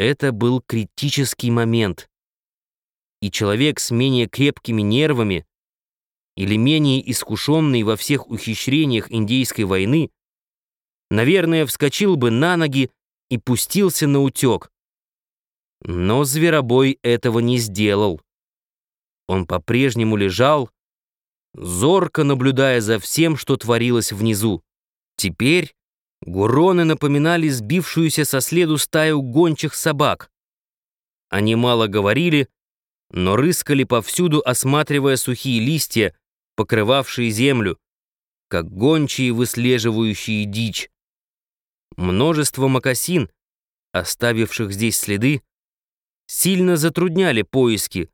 Это был критический момент. И человек с менее крепкими нервами или менее искушенный во всех ухищрениях индейской войны, наверное, вскочил бы на ноги и пустился на утек. Но зверобой этого не сделал. Он по-прежнему лежал, зорко наблюдая за всем, что творилось внизу. Теперь гуроны напоминали сбившуюся со следу стаю гончих собак. Они мало говорили, но рыскали повсюду, осматривая сухие листья, покрывавшие землю, как гончие, выслеживающие дичь. Множество мокасин, оставивших здесь следы, сильно затрудняли поиски,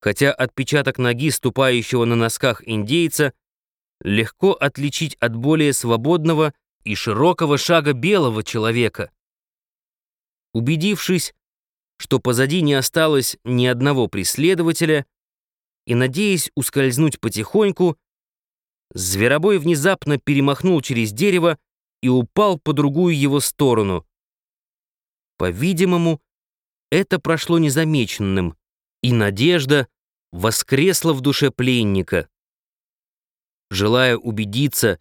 хотя отпечаток ноги, ступающего на носках индейца, легко отличить от более свободного и широкого шага белого человека. Убедившись, что позади не осталось ни одного преследователя, и, надеясь ускользнуть потихоньку, зверобой внезапно перемахнул через дерево и упал по другую его сторону. По-видимому, это прошло незамеченным, и надежда воскресла в душе пленника. Желая убедиться,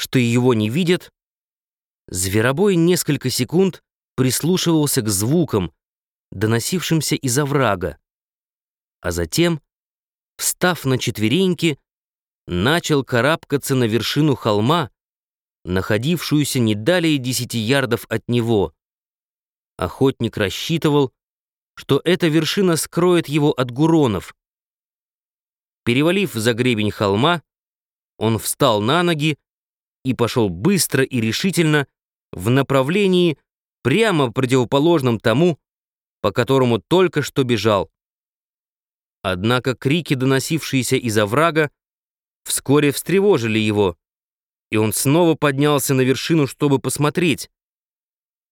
что его не видят, Зверобой несколько секунд прислушивался к звукам, доносившимся из оврага, а затем, встав на четвереньки, начал карабкаться на вершину холма, находившуюся не далее десяти ярдов от него. Охотник рассчитывал, что эта вершина скроет его от гуронов. Перевалив за гребень холма, он встал на ноги и пошел быстро и решительно в направлении, прямо противоположном тому, по которому только что бежал. Однако крики, доносившиеся из оврага, вскоре встревожили его, и он снова поднялся на вершину, чтобы посмотреть.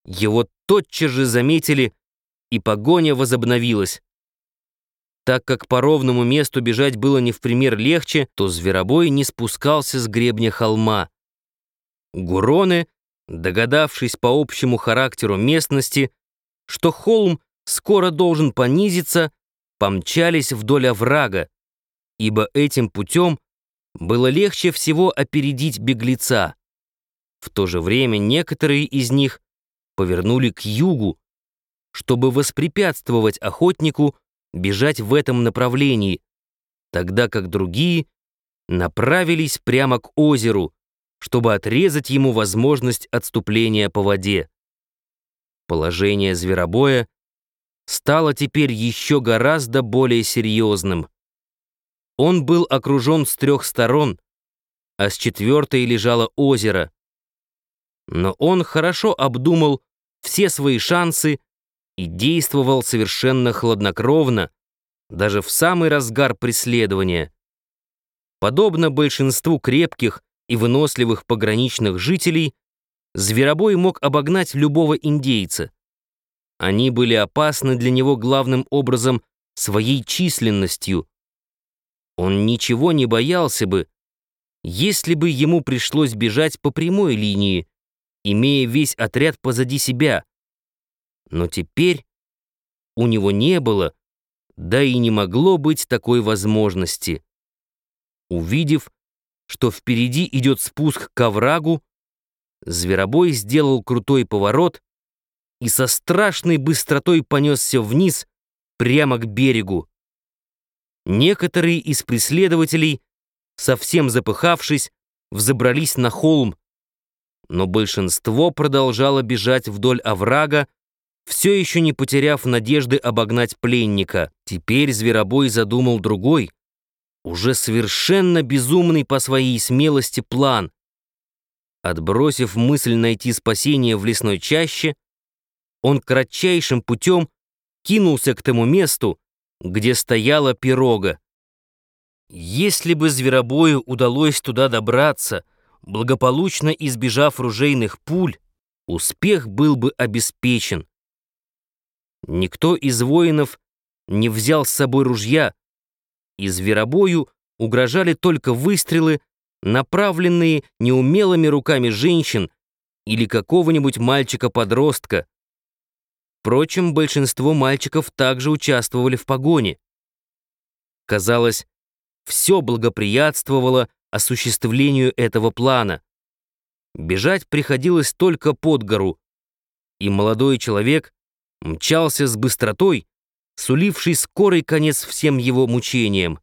Его тотчас же заметили, и погоня возобновилась. Так как по ровному месту бежать было не в пример легче, то зверобой не спускался с гребня холма. Гуроны, догадавшись по общему характеру местности, что холм скоро должен понизиться, помчались вдоль оврага, ибо этим путем было легче всего опередить беглеца. В то же время некоторые из них повернули к югу, чтобы воспрепятствовать охотнику бежать в этом направлении, тогда как другие направились прямо к озеру, чтобы отрезать ему возможность отступления по воде. Положение зверобоя стало теперь еще гораздо более серьезным. Он был окружен с трех сторон, а с четвертой лежало озеро. Но он хорошо обдумал все свои шансы и действовал совершенно хладнокровно, даже в самый разгар преследования. Подобно большинству крепких и выносливых пограничных жителей, зверобой мог обогнать любого индейца. Они были опасны для него главным образом своей численностью. Он ничего не боялся бы, если бы ему пришлось бежать по прямой линии, имея весь отряд позади себя, но теперь у него не было, да и не могло быть такой возможности. Увидев, что впереди идет спуск к оврагу, зверобой сделал крутой поворот и со страшной быстротой понесся вниз, прямо к берегу. Некоторые из преследователей, совсем запыхавшись, взобрались на холм, но большинство продолжало бежать вдоль оврага, все еще не потеряв надежды обогнать пленника. Теперь зверобой задумал другой, уже совершенно безумный по своей смелости план. Отбросив мысль найти спасение в лесной чаще, он кратчайшим путем кинулся к тому месту, где стояла пирога. Если бы зверобою удалось туда добраться, благополучно избежав ружейных пуль, успех был бы обеспечен. Никто из воинов не взял с собой ружья, и зверобою угрожали только выстрелы, направленные неумелыми руками женщин или какого-нибудь мальчика-подростка. Впрочем, большинство мальчиков также участвовали в погоне. Казалось, все благоприятствовало осуществлению этого плана. Бежать приходилось только под гору, и молодой человек мчался с быстротой, суливший скорый конец всем его мучениям.